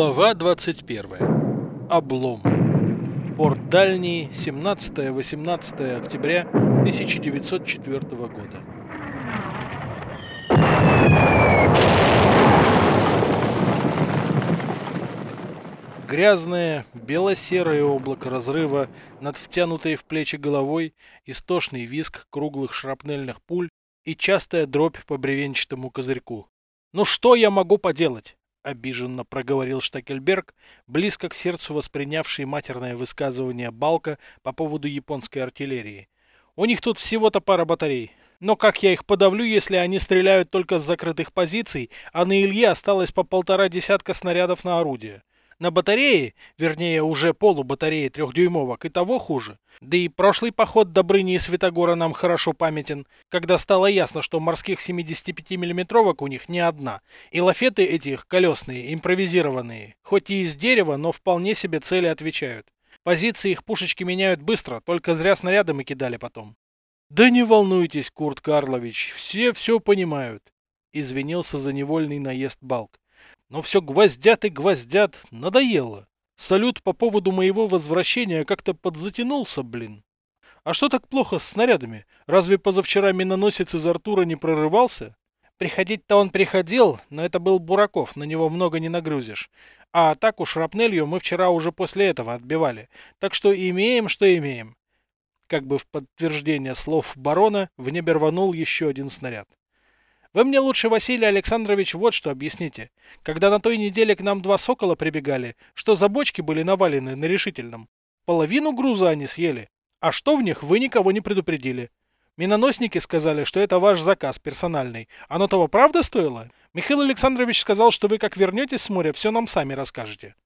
Глава 21. Облом. Порт Дальний, 17-18 октября 1904 года. Грязное, бело-серое облако разрыва над втянутой в плечи головой, истошный визг круглых шрапнельных пуль и частая дробь по бревенчатому козырьку. Ну что я могу поделать? — обиженно проговорил Штакельберг, близко к сердцу воспринявший матерное высказывание Балка по поводу японской артиллерии. «У них тут всего-то пара батарей. Но как я их подавлю, если они стреляют только с закрытых позиций, а на Илье осталось по полтора десятка снарядов на орудие? На батарее, вернее уже полубатареи трехдюймовок, и того хуже. Да и прошлый поход Добрыни и Святогора нам хорошо памятен, когда стало ясно, что морских 75 миллиметровок у них не одна. И лафеты этих колесные, импровизированные, хоть и из дерева, но вполне себе цели отвечают. Позиции их пушечки меняют быстро, только зря снарядами кидали потом. Да не волнуйтесь, Курт Карлович, все все понимают. Извинился за невольный наезд Балк. Но все гвоздят и гвоздят, надоело. Салют по поводу моего возвращения как-то подзатянулся, блин. А что так плохо с снарядами? Разве позавчера миноносец из Артура не прорывался? Приходить-то он приходил, но это был Бураков, на него много не нагрузишь. А атаку шрапнелью мы вчера уже после этого отбивали. Так что имеем, что имеем. Как бы в подтверждение слов барона, в небе рванул еще один снаряд. Вы мне лучше, Василий Александрович, вот что объясните. Когда на той неделе к нам два сокола прибегали, что за бочки были навалены на решительном? Половину груза они съели. А что в них, вы никого не предупредили. Миноносники сказали, что это ваш заказ персональный. Оно того правда стоило? Михаил Александрович сказал, что вы как вернетесь с моря, все нам сами расскажете.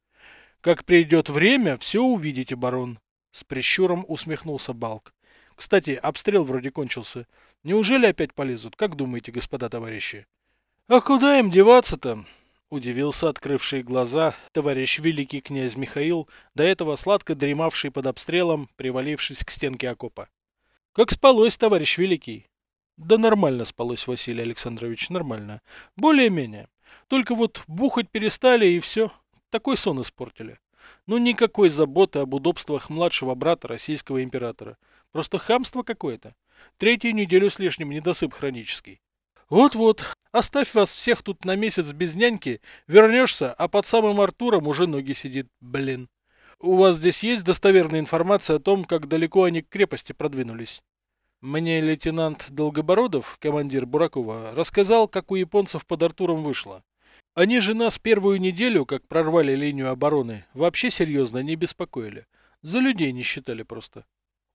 Как придет время, все увидите, барон. С прищуром усмехнулся Балк. Кстати, обстрел вроде кончился. Неужели опять полезут? Как думаете, господа товарищи? А куда им деваться-то? Удивился открывший глаза товарищ великий князь Михаил, до этого сладко дремавший под обстрелом, привалившись к стенке окопа. Как спалось, товарищ великий? Да нормально спалось, Василий Александрович, нормально. Более-менее. Только вот бухать перестали и все. Такой сон испортили. Ну никакой заботы об удобствах младшего брата российского императора. Просто хамство какое-то. Третью неделю с лишним недосып хронический. Вот-вот, оставь вас всех тут на месяц без няньки, вернешься, а под самым Артуром уже ноги сидит, блин. У вас здесь есть достоверная информация о том, как далеко они к крепости продвинулись? Мне лейтенант Долгобородов, командир Буракова, рассказал, как у японцев под Артуром вышло. Они же нас первую неделю, как прорвали линию обороны, вообще серьезно не беспокоили. За людей не считали просто.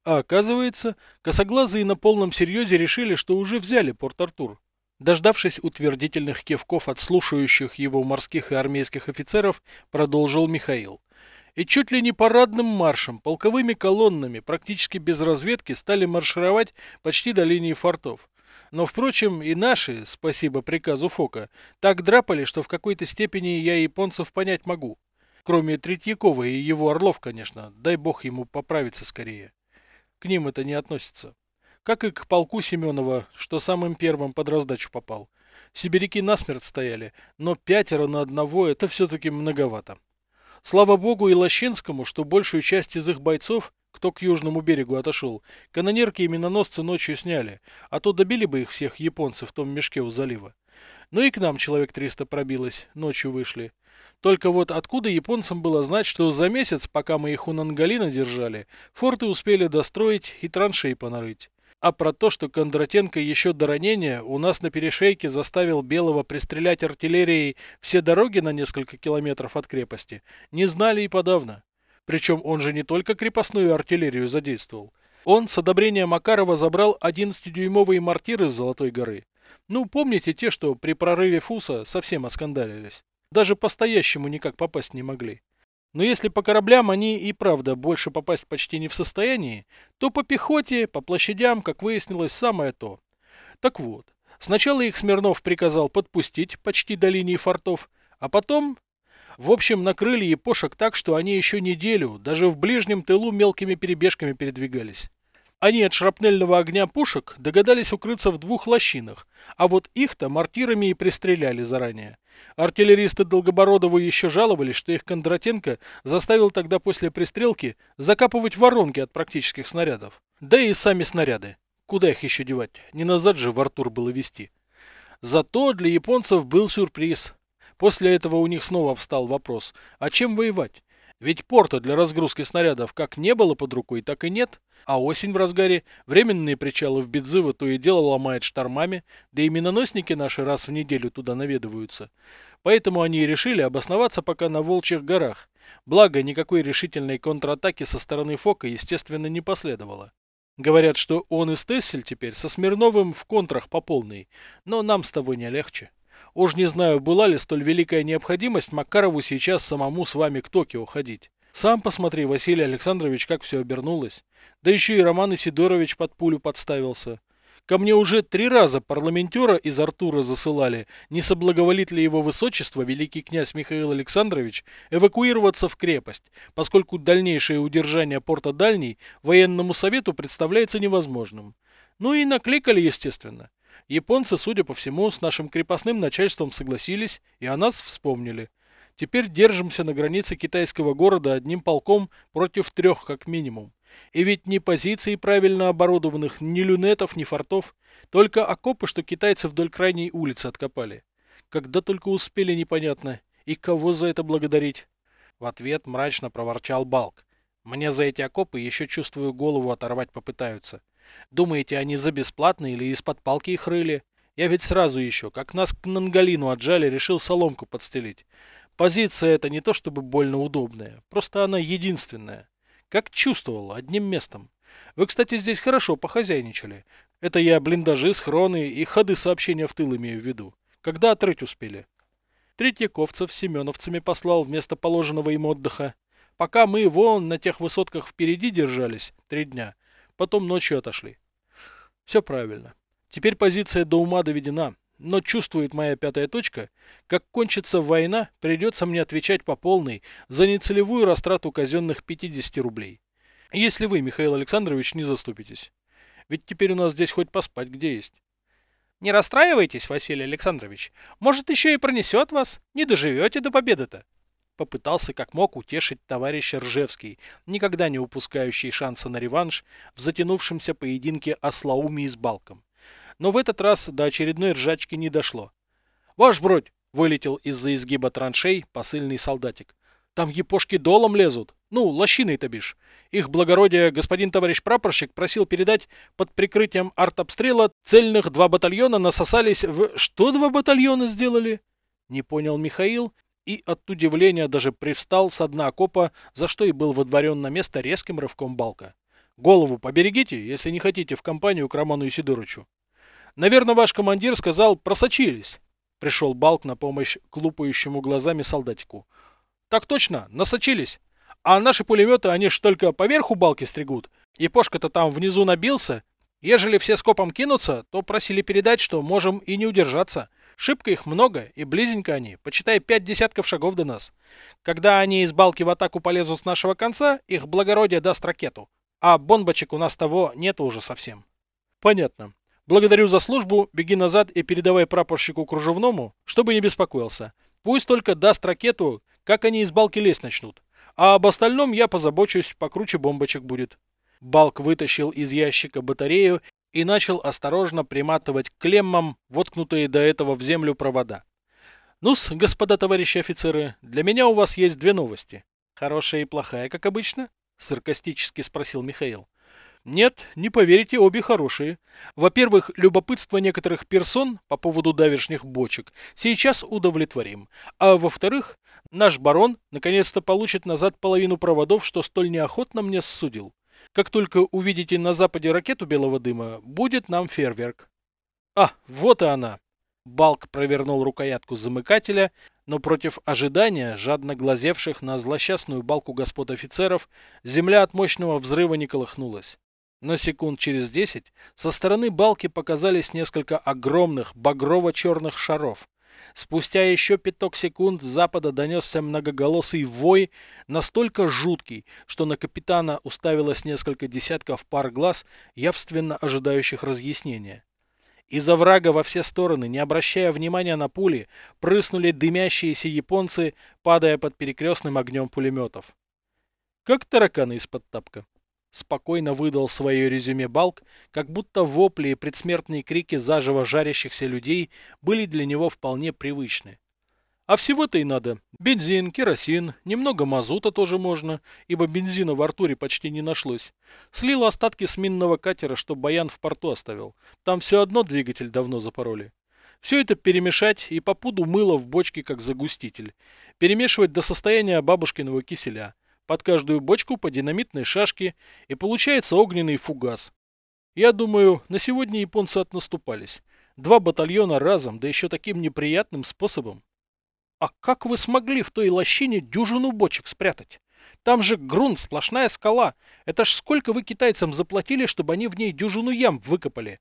А оказывается, косоглазые на полном серьезе решили, что уже взяли Порт-Артур. Дождавшись утвердительных кивков от слушающих его морских и армейских офицеров, продолжил Михаил. И чуть ли не парадным маршем, полковыми колоннами, практически без разведки, стали маршировать почти до линии фортов. Но, впрочем, и наши, спасибо приказу Фока, так драпали, что в какой-то степени я японцев понять могу. Кроме Третьякова и его орлов, конечно, дай бог ему поправиться скорее. К ним это не относится. Как и к полку Семенова, что самым первым под раздачу попал. Сибиряки насмерть стояли, но пятеро на одного это все-таки многовато. Слава богу и Лощинскому, что большую часть из их бойцов, кто к южному берегу отошел, канонерки и миноносцы ночью сняли, а то добили бы их всех японцы в том мешке у залива. Ну и к нам человек 300 пробилось, ночью вышли. Только вот откуда японцам было знать, что за месяц, пока мы их у Нангалина держали, форты успели достроить и траншеи понарыть. А про то, что Кондратенко еще до ранения у нас на перешейке заставил Белого пристрелять артиллерией все дороги на несколько километров от крепости, не знали и подавно. Причем он же не только крепостную артиллерию задействовал. Он с одобрения Макарова забрал 11-дюймовые мортиры с Золотой горы. Ну, помните те, что при прорыве Фуса совсем оскандалились? Даже по-стоящему никак попасть не могли. Но если по кораблям они и правда больше попасть почти не в состоянии, то по пехоте, по площадям, как выяснилось, самое то. Так вот, сначала их Смирнов приказал подпустить почти до линии фортов, а потом... В общем, накрыли епошек так, что они еще неделю, даже в ближнем тылу мелкими перебежками передвигались. Они от шрапнельного огня пушек догадались укрыться в двух лощинах, а вот их-то мортирами и пристреляли заранее. Артиллеристы Долгобородова еще жаловались, что их Кондратенко заставил тогда после пристрелки закапывать воронки от практических снарядов. Да и сами снаряды. Куда их еще девать? Не назад же в Артур было вести. Зато для японцев был сюрприз. После этого у них снова встал вопрос, а чем воевать? Ведь порта для разгрузки снарядов как не было под рукой, так и нет. А осень в разгаре, временные причалы в Бедзыво то и дело ломает штормами, да и миноносники наши раз в неделю туда наведываются. Поэтому они и решили обосноваться пока на Волчьих горах. Благо, никакой решительной контратаки со стороны Фока, естественно, не последовало. Говорят, что он и Стессель теперь со Смирновым в контрах по полной, но нам с тобой не легче. Уж не знаю, была ли столь великая необходимость Макарову сейчас самому с вами к Токио ходить. Сам посмотри, Василий Александрович, как все обернулось. Да еще и Роман Исидорович под пулю подставился. Ко мне уже три раза парламентера из Артура засылали, не соблаговолит ли его высочество, великий князь Михаил Александрович, эвакуироваться в крепость, поскольку дальнейшее удержание порта Дальний военному совету представляется невозможным. Ну и накликали, естественно. Японцы, судя по всему, с нашим крепостным начальством согласились и о нас вспомнили. Теперь держимся на границе китайского города одним полком против трех как минимум. И ведь ни позиций правильно оборудованных, ни люнетов, ни фортов, только окопы, что китайцы вдоль крайней улицы откопали. Когда только успели, непонятно. И кого за это благодарить? В ответ мрачно проворчал Балк. Мне за эти окопы еще чувствую голову оторвать попытаются. Думаете, они за бесплатно или из-под палки их рыли? Я ведь сразу еще, как нас к Нангалину отжали, решил соломку подстелить. Позиция эта не то чтобы больно удобная, просто она единственная. Как чувствовал, одним местом. Вы, кстати, здесь хорошо похозяйничали. Это я блиндажи, схроны и ходы сообщения в тыл имею в виду. Когда отрыть успели? Третьяковцев семеновцами послал вместо положенного им отдыха. Пока мы вон на тех высотках впереди держались, три дня, потом ночью отошли. Все правильно. Теперь позиция до ума доведена, но чувствует моя пятая точка, как кончится война, придется мне отвечать по полной за нецелевую растрату казенных 50 рублей. Если вы, Михаил Александрович, не заступитесь. Ведь теперь у нас здесь хоть поспать где есть. Не расстраивайтесь, Василий Александрович. Может, еще и пронесет вас. Не доживете до победы-то. Попытался как мог утешить товарища Ржевский, никогда не упускающий шанса на реванш в затянувшемся поединке Ослауми с Балком. Но в этот раз до очередной ржачки не дошло. «Ваш бродь!» — вылетел из-за изгиба траншей посыльный солдатик. «Там епошки долом лезут. Ну, лощиной-то бишь. Их благородие господин товарищ прапорщик просил передать под прикрытием артобстрела цельных два батальона насосались в... Что два батальона сделали?» Не понял Михаил и от удивления даже привстал с дна окопа, за что и был водворен на место резким рывком балка. Голову поберегите, если не хотите в компанию к Роману Исидоровичу. Наверное, ваш командир сказал «просочились». Пришел Балк на помощь клупающему глазами солдатику. Так точно, насочились. А наши пулеметы, они ж только поверху балки стригут. И Пошка-то там внизу набился. Ежели все скопом кинутся, то просили передать, что можем и не удержаться. Шибко их много, и близенько они, почитай пять десятков шагов до нас. Когда они из балки в атаку полезут с нашего конца, их благородие даст ракету. А бомбочек у нас того нету уже совсем. Понятно. Благодарю за службу, беги назад и передавай прапорщику кружевному, чтобы не беспокоился. Пусть только даст ракету, как они из балки лезть начнут. А об остальном я позабочусь, покруче бомбочек будет. Балк вытащил из ящика батарею и начал осторожно приматывать клеммам воткнутые до этого в землю провода. Ну-с, господа товарищи офицеры, для меня у вас есть две новости. Хорошая и плохая, как обычно? Саркастически спросил Михаил. Нет, не поверите, обе хорошие. Во-первых, любопытство некоторых персон по поводу давешних бочек сейчас удовлетворим. А во-вторых, наш барон наконец-то получит назад половину проводов, что столь неохотно мне ссудил. Как только увидите на западе ракету белого дыма, будет нам фейерверк. А, вот и она. Балк провернул рукоятку замыкателя, но против ожидания, жадно глазевших на злосчастную балку господ офицеров, земля от мощного взрыва не колыхнулась. Но секунд через десять со стороны балки показались несколько огромных багрово-черных шаров. Спустя еще пяток секунд с запада донесся многоголосый вой, настолько жуткий, что на капитана уставилось несколько десятков пар глаз, явственно ожидающих разъяснения. Из оврага во все стороны, не обращая внимания на пули, прыснули дымящиеся японцы, падая под перекрестным огнем пулеметов. Как тараканы из-под тапка. Спокойно выдал свое резюме Балк, как будто вопли и предсмертные крики заживо жарящихся людей были для него вполне привычны. А всего-то и надо. Бензин, керосин, немного мазута тоже можно, ибо бензина в Артуре почти не нашлось. Слил остатки с минного катера, что Баян в порту оставил. Там все одно двигатель давно запороли. Все это перемешать и по пуду мыло в бочке как загуститель. Перемешивать до состояния бабушкиного киселя. Под каждую бочку по динамитной шашке, и получается огненный фугас. Я думаю, на сегодня японцы отнаступались. Два батальона разом, да еще таким неприятным способом. А как вы смогли в той лощине дюжину бочек спрятать? Там же грунт, сплошная скала. Это ж сколько вы китайцам заплатили, чтобы они в ней дюжину ям выкопали?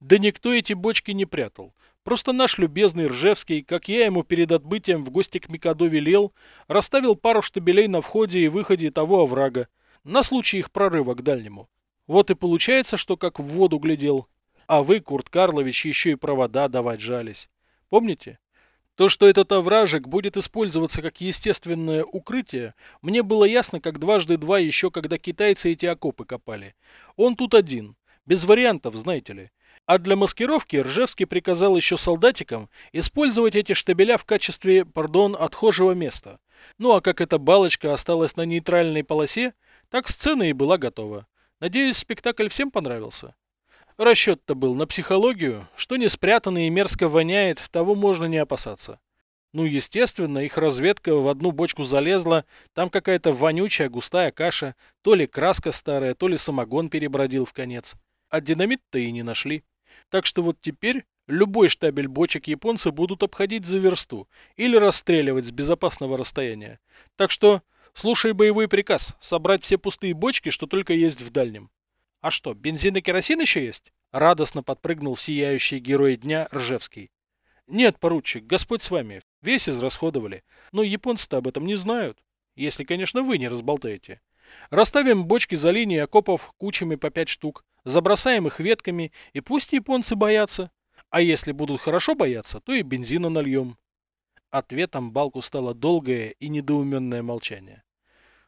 Да никто эти бочки не прятал. Просто наш любезный Ржевский, как я ему перед отбытием в гости к Микадо велел, расставил пару штабелей на входе и выходе того оврага, на случай их прорыва к дальнему. Вот и получается, что как в воду глядел. А вы, Курт Карлович, еще и провода давать жались. Помните? То, что этот овражек будет использоваться как естественное укрытие, мне было ясно как дважды два еще, когда китайцы эти окопы копали. Он тут один. Без вариантов, знаете ли. А для маскировки Ржевский приказал еще солдатикам использовать эти штабеля в качестве, пардон, отхожего места. Ну а как эта балочка осталась на нейтральной полосе, так сцена и была готова. Надеюсь, спектакль всем понравился. Расчет-то был на психологию, что не спрятано и мерзко воняет, того можно не опасаться. Ну, естественно, их разведка в одну бочку залезла, там какая-то вонючая густая каша, то ли краска старая, то ли самогон перебродил в конец. А динамит-то и не нашли. Так что вот теперь любой штабель бочек японцы будут обходить за версту или расстреливать с безопасного расстояния. Так что слушай боевой приказ, собрать все пустые бочки, что только есть в дальнем. А что, бензин и керосин еще есть? Радостно подпрыгнул сияющий герой дня Ржевский. Нет, поручик, Господь с вами. Весь израсходовали. Но японцы-то об этом не знают. Если, конечно, вы не разболтаете. Расставим бочки за линией окопов кучами по пять штук, забросаем их ветками, и пусть японцы боятся. А если будут хорошо бояться, то и бензина нальем. Ответом Балку стало долгое и недоуменное молчание.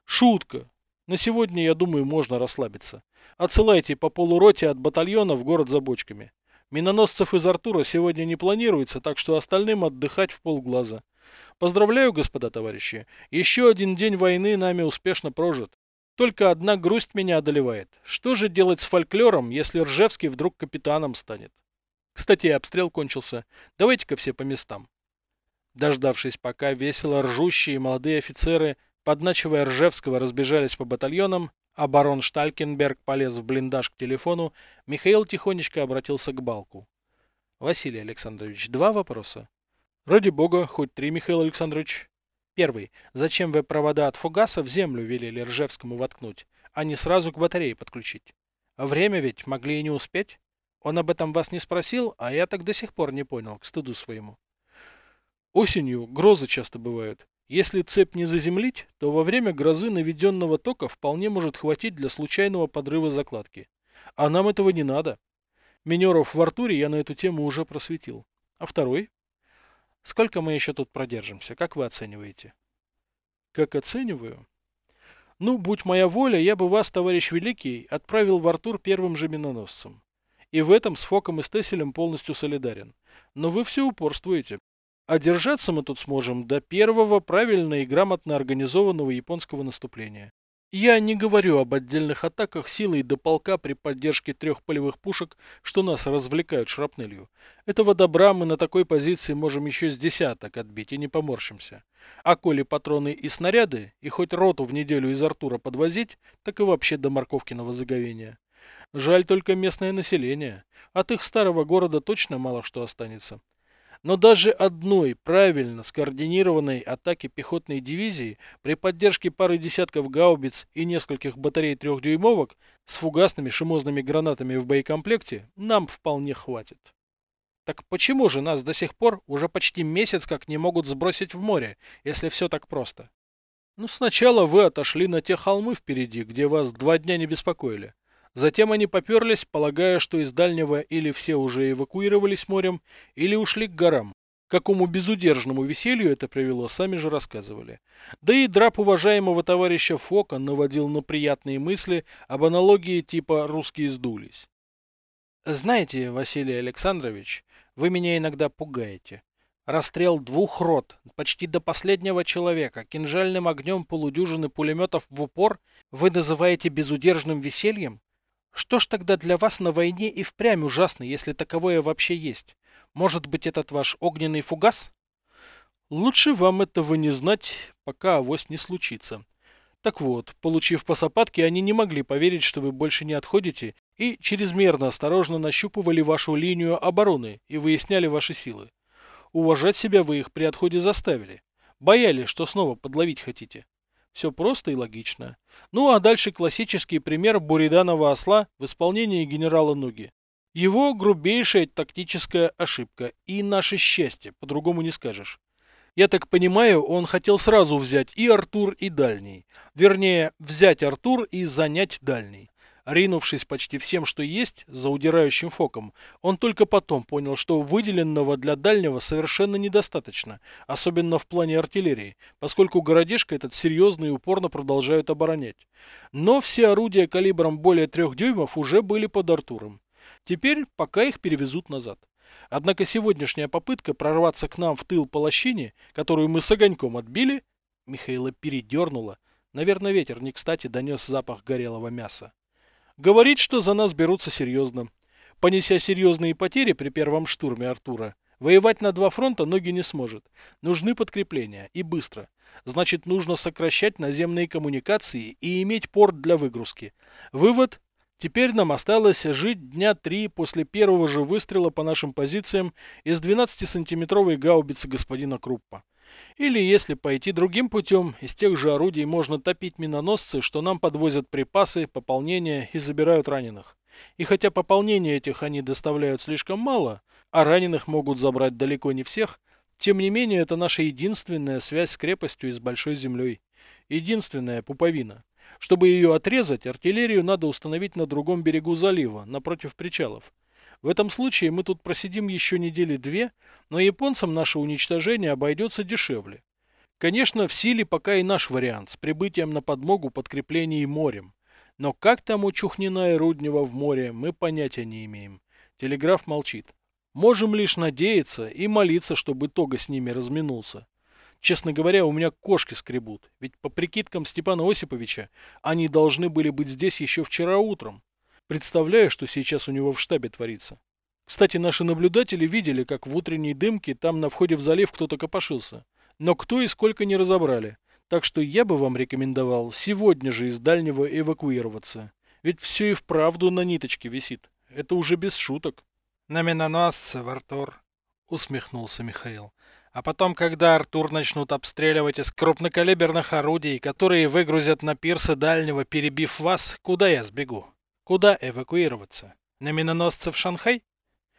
Шутка. На сегодня, я думаю, можно расслабиться. Отсылайте по полуроте от батальона в город за бочками. Миноносцев из Артура сегодня не планируется, так что остальным отдыхать в полглаза. Поздравляю, господа товарищи. Еще один день войны нами успешно прожит. Только одна грусть меня одолевает. Что же делать с фольклором, если Ржевский вдруг капитаном станет? Кстати, обстрел кончился. Давайте-ка все по местам. Дождавшись, пока весело ржущие молодые офицеры, подначивая Ржевского, разбежались по батальонам, а барон Шталькенберг полез в блиндаж к телефону, Михаил тихонечко обратился к Балку. Василий Александрович, два вопроса. Ради бога, хоть три, Михаил Александрович. Первый. Зачем вы провода от фугаса в землю велели Ржевскому воткнуть, а не сразу к батарее подключить? Время ведь могли и не успеть. Он об этом вас не спросил, а я так до сих пор не понял, к стыду своему. Осенью грозы часто бывают. Если цепь не заземлить, то во время грозы наведенного тока вполне может хватить для случайного подрыва закладки. А нам этого не надо. Минеров в Артуре я на эту тему уже просветил. А второй? Сколько мы еще тут продержимся? Как вы оцениваете? Как оцениваю? Ну, будь моя воля, я бы вас, товарищ Великий, отправил в Артур первым же миноносцем. И в этом с Фоком и Стеселем полностью солидарен. Но вы все упорствуете. А держаться мы тут сможем до первого правильно и грамотно организованного японского наступления. Я не говорю об отдельных атаках силой до полка при поддержке трех полевых пушек, что нас развлекают шрапнелью. Этого добра мы на такой позиции можем еще с десяток отбить и не поморщимся. А коли патроны и снаряды, и хоть роту в неделю из Артура подвозить, так и вообще до Морковкиного заговения. Жаль только местное население. От их старого города точно мало что останется. Но даже одной правильно скоординированной атаки пехотной дивизии при поддержке пары десятков гаубиц и нескольких батарей трехдюймовок с фугасными шимозными гранатами в боекомплекте нам вполне хватит. Так почему же нас до сих пор уже почти месяц как не могут сбросить в море, если все так просто? Ну, сначала вы отошли на те холмы впереди, где вас два дня не беспокоили. Затем они поперлись, полагая, что из дальнего или все уже эвакуировались морем, или ушли к горам. Какому безудержному веселью это привело, сами же рассказывали. Да и драп уважаемого товарища Фока наводил на приятные мысли об аналогии типа «русские сдулись». Знаете, Василий Александрович, вы меня иногда пугаете. Расстрел двух рот, почти до последнего человека, кинжальным огнем полудюжины пулеметов в упор вы называете безудержным весельем? Что ж тогда для вас на войне и впрямь ужасно, если таковое вообще есть? Может быть, этот ваш огненный фугас? Лучше вам этого не знать, пока авось не случится. Так вот, получив по сапатке, они не могли поверить, что вы больше не отходите, и чрезмерно осторожно нащупывали вашу линию обороны и выясняли ваши силы. Уважать себя вы их при отходе заставили. Боялись, что снова подловить хотите. Все просто и логично. Ну а дальше классический пример буриданова осла в исполнении генерала Нуги. Его грубейшая тактическая ошибка и наше счастье, по-другому не скажешь. Я так понимаю, он хотел сразу взять и Артур, и Дальний. Вернее, взять Артур и занять Дальний. Ринувшись почти всем, что есть, за удирающим фоком, он только потом понял, что выделенного для дальнего совершенно недостаточно, особенно в плане артиллерии, поскольку городишко этот серьезно и упорно продолжают оборонять. Но все орудия калибром более трех дюймов уже были под Артуром. Теперь пока их перевезут назад. Однако сегодняшняя попытка прорваться к нам в тыл по лощине, которую мы с огоньком отбили, Михаила передернула. Наверное, ветер не кстати донес запах горелого мяса. Говорит, что за нас берутся серьезно. Понеся серьезные потери при первом штурме Артура, воевать на два фронта ноги не сможет. Нужны подкрепления, и быстро. Значит, нужно сокращать наземные коммуникации и иметь порт для выгрузки. Вывод Теперь нам осталось жить дня три после первого же выстрела по нашим позициям из 12-сантиметровой гаубицы господина Круппа. Или, если пойти другим путем, из тех же орудий можно топить миноносцы, что нам подвозят припасы, пополнения и забирают раненых. И хотя пополнения этих они доставляют слишком мало, а раненых могут забрать далеко не всех, тем не менее это наша единственная связь с крепостью и с большой землей. Единственная пуповина. Чтобы ее отрезать, артиллерию надо установить на другом берегу залива, напротив причалов. В этом случае мы тут просидим еще недели две, но японцам наше уничтожение обойдется дешевле. Конечно, в силе пока и наш вариант с прибытием на подмогу подкреплений морем. Но как там у Чухнина и Руднева в море, мы понятия не имеем. Телеграф молчит. Можем лишь надеяться и молиться, чтобы Тога с ними разминулся. Честно говоря, у меня кошки скребут, ведь по прикидкам Степана Осиповича они должны были быть здесь еще вчера утром. Представляю, что сейчас у него в штабе творится. Кстати, наши наблюдатели видели, как в утренней дымке там на входе в залив кто-то копошился. Но кто и сколько не разобрали. Так что я бы вам рекомендовал сегодня же из дальнего эвакуироваться. Ведь все и вправду на ниточке висит. Это уже без шуток. На миноносце, Артур, усмехнулся Михаил. А потом, когда Артур начнут обстреливать из крупнокалиберных орудий, которые выгрузят на пирсы дальнего, перебив вас, куда я сбегу? Куда эвакуироваться? На миноносцы в Шанхай?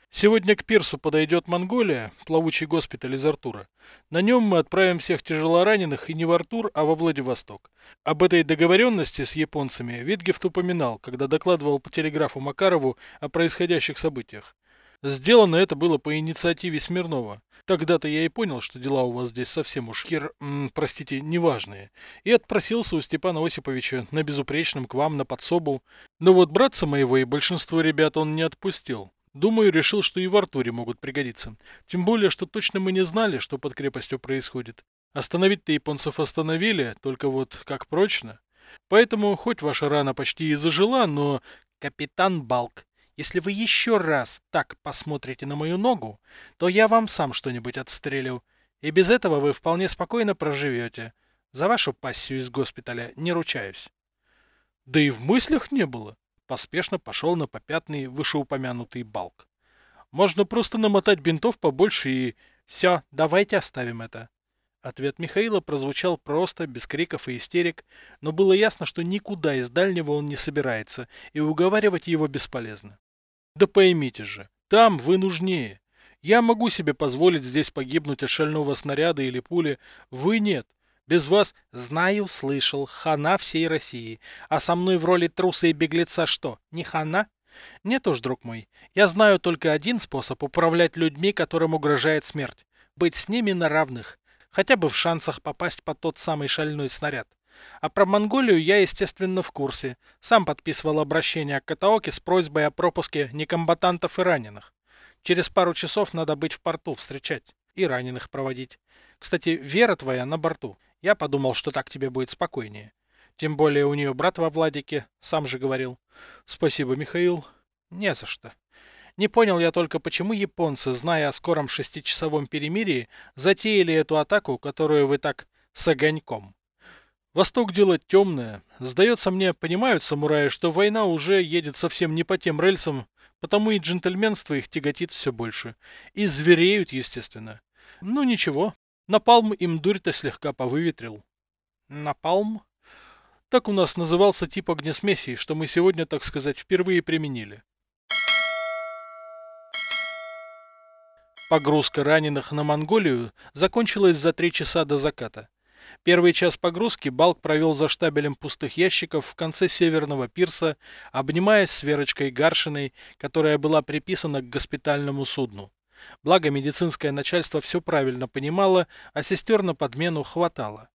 Сегодня к пирсу подойдет Монголия, плавучий госпиталь из Артура. На нем мы отправим всех тяжелораненых и не в Артур, а во Владивосток. Об этой договоренности с японцами Витгефт упоминал, когда докладывал по телеграфу Макарову о происходящих событиях. Сделано это было по инициативе Смирнова. Тогда-то я и понял, что дела у вас здесь совсем уж хер, м, простите, неважные. И отпросился у Степана Осиповича на безупречном к вам на подсобу. Но вот братца моего и большинство ребят он не отпустил. Думаю, решил, что и в Артуре могут пригодиться. Тем более, что точно мы не знали, что под крепостью происходит. Остановить-то японцев остановили, только вот как прочно. Поэтому, хоть ваша рана почти и зажила, но... Капитан Балк, если вы еще раз так посмотрите на мою ногу, то я вам сам что-нибудь отстрелю. И без этого вы вполне спокойно проживете. За вашу пассию из госпиталя не ручаюсь. Да и в мыслях не было. Поспешно пошел на попятный вышеупомянутый балк. Можно просто намотать бинтов побольше и... Все, давайте оставим это. Ответ Михаила прозвучал просто, без криков и истерик, но было ясно, что никуда из дальнего он не собирается, и уговаривать его бесполезно. Да поймите же, там вы нужнее. Я могу себе позволить здесь погибнуть от шального снаряда или пули, вы нет. Без вас, знаю, слышал, хана всей России. А со мной в роли труса и беглеца что, не хана? Нет уж, друг мой, я знаю только один способ управлять людьми, которым угрожает смерть. Быть с ними на равных, хотя бы в шансах попасть под тот самый шальной снаряд. А про Монголию я, естественно, в курсе. Сам подписывал обращение к Катаоке с просьбой о пропуске некомбатантов и раненых. Через пару часов надо быть в порту встречать и раненых проводить. Кстати, Вера твоя на борту. Я подумал, что так тебе будет спокойнее. Тем более у нее брат во Владике, сам же говорил. Спасибо, Михаил. Не за что. Не понял я только, почему японцы, зная о скором шестичасовом перемирии, затеяли эту атаку, которую вы так с огоньком. Восток дело темное. Сдается мне, понимают самураи, что война уже едет совсем не по тем рельсам, потому и джентльменство их тяготит все больше. И звереют, естественно. Ну ничего, Напалм им дурь-то слегка повыветрил. Напалм? Так у нас назывался тип огнесмеси, что мы сегодня, так сказать, впервые применили. Погрузка раненых на Монголию закончилась за три часа до заката. Первый час погрузки Балк провел за штабелем пустых ящиков в конце северного пирса, обнимаясь с Верочкой Гаршиной, которая была приписана к госпитальному судну. Благо медицинское начальство все правильно понимало, а сестер на подмену хватало.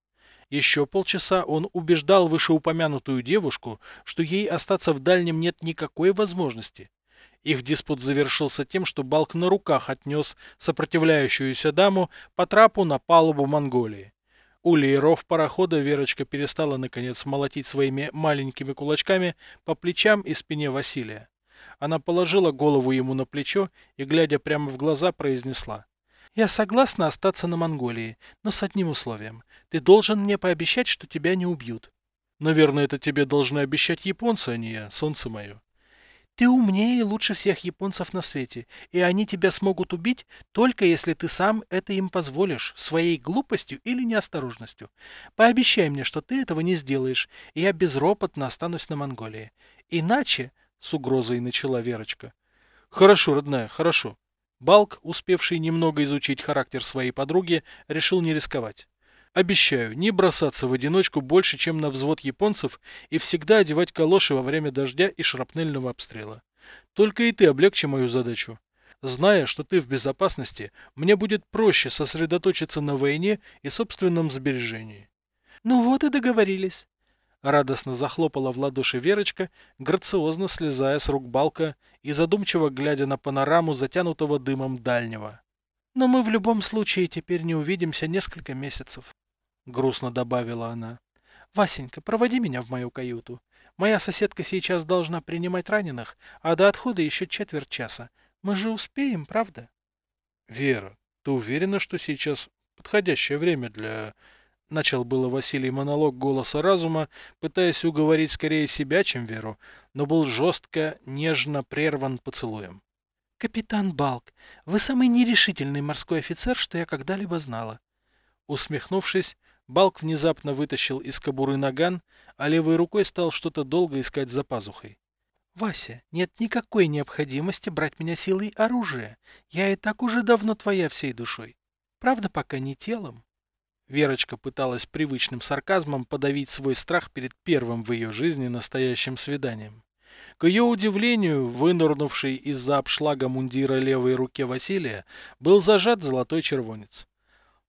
Еще полчаса он убеждал вышеупомянутую девушку, что ей остаться в дальнем нет никакой возможности. Их диспут завершился тем, что Балк на руках отнес сопротивляющуюся даму по трапу на палубу Монголии. У лееров парохода Верочка перестала наконец молотить своими маленькими кулачками по плечам и спине Василия. Она положила голову ему на плечо и, глядя прямо в глаза, произнесла. «Я согласна остаться на Монголии, но с одним условием. Ты должен мне пообещать, что тебя не убьют». «Наверное, это тебе должны обещать японцы, а не я, солнце мое». «Ты умнее и лучше всех японцев на свете, и они тебя смогут убить только если ты сам это им позволишь, своей глупостью или неосторожностью. Пообещай мне, что ты этого не сделаешь, и я безропотно останусь на Монголии. Иначе с угрозой начала Верочка. Хорошо, родная, хорошо. Балк, успевший немного изучить характер своей подруги, решил не рисковать. Обещаю, не бросаться в одиночку больше, чем на взвод японцев и всегда одевать калоши во время дождя и шрапнельного обстрела. Только и ты облегчи мою задачу. Зная, что ты в безопасности, мне будет проще сосредоточиться на войне и собственном сбережении. Ну вот и договорились. Радостно захлопала в ладоши Верочка, грациозно слезая с рук балка и задумчиво глядя на панораму, затянутого дымом дальнего. «Но мы в любом случае теперь не увидимся несколько месяцев», — грустно добавила она. «Васенька, проводи меня в мою каюту. Моя соседка сейчас должна принимать раненых, а до отхода еще четверть часа. Мы же успеем, правда?» «Вера, ты уверена, что сейчас подходящее время для Начал было Василий монолог голоса разума, пытаясь уговорить скорее себя, чем Веру, но был жестко, нежно прерван поцелуем. «Капитан Балк, вы самый нерешительный морской офицер, что я когда-либо знала». Усмехнувшись, Балк внезапно вытащил из кобуры наган, а левой рукой стал что-то долго искать за пазухой. «Вася, нет никакой необходимости брать меня силой оружия. Я и так уже давно твоя всей душой. Правда, пока не телом». Верочка пыталась привычным сарказмом подавить свой страх перед первым в ее жизни настоящим свиданием. К ее удивлению, вынырнувший из-за обшлага мундира левой руке Василия был зажат золотой червонец. —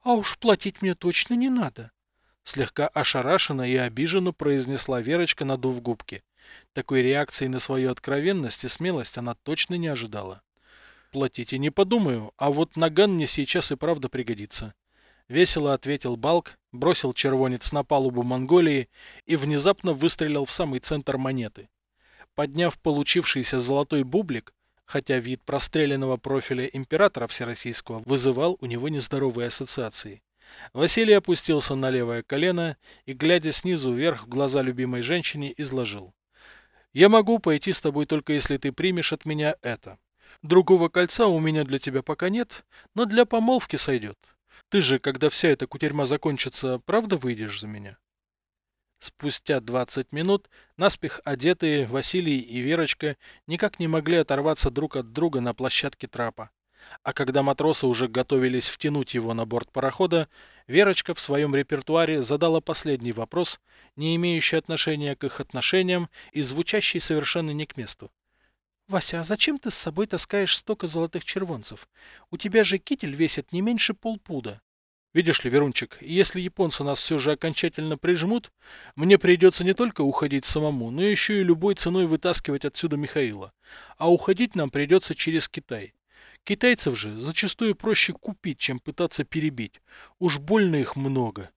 А уж платить мне точно не надо. Слегка ошарашенно и обиженно произнесла Верочка, надув губки. Такой реакции на свою откровенность и смелость она точно не ожидала. Платить и не подумаю, а вот наган мне сейчас и правда пригодится. Весело ответил Балк, бросил червонец на палубу Монголии и внезапно выстрелил в самый центр монеты. Подняв получившийся золотой бублик, хотя вид простреленного профиля императора Всероссийского вызывал у него нездоровые ассоциации, Василий опустился на левое колено и, глядя снизу вверх в глаза любимой женщине, изложил. «Я могу пойти с тобой только если ты примешь от меня это. Другого кольца у меня для тебя пока нет, но для помолвки сойдет. Ты же, когда вся эта кутерьма закончится, правда выйдешь за меня? Спустя 20 минут, наспех одетые, Василий и Верочка никак не могли оторваться друг от друга на площадке трапа. А когда матросы уже готовились втянуть его на борт парохода, Верочка в своем репертуаре задала последний вопрос, не имеющий отношения к их отношениям и звучащий совершенно не к месту. «Вася, а зачем ты с собой таскаешь столько золотых червонцев? У тебя же китель весит не меньше полпуда». Видишь ли, Верунчик, если японцы нас все же окончательно прижмут, мне придется не только уходить самому, но еще и любой ценой вытаскивать отсюда Михаила. А уходить нам придется через Китай. Китайцев же зачастую проще купить, чем пытаться перебить. Уж больно их много.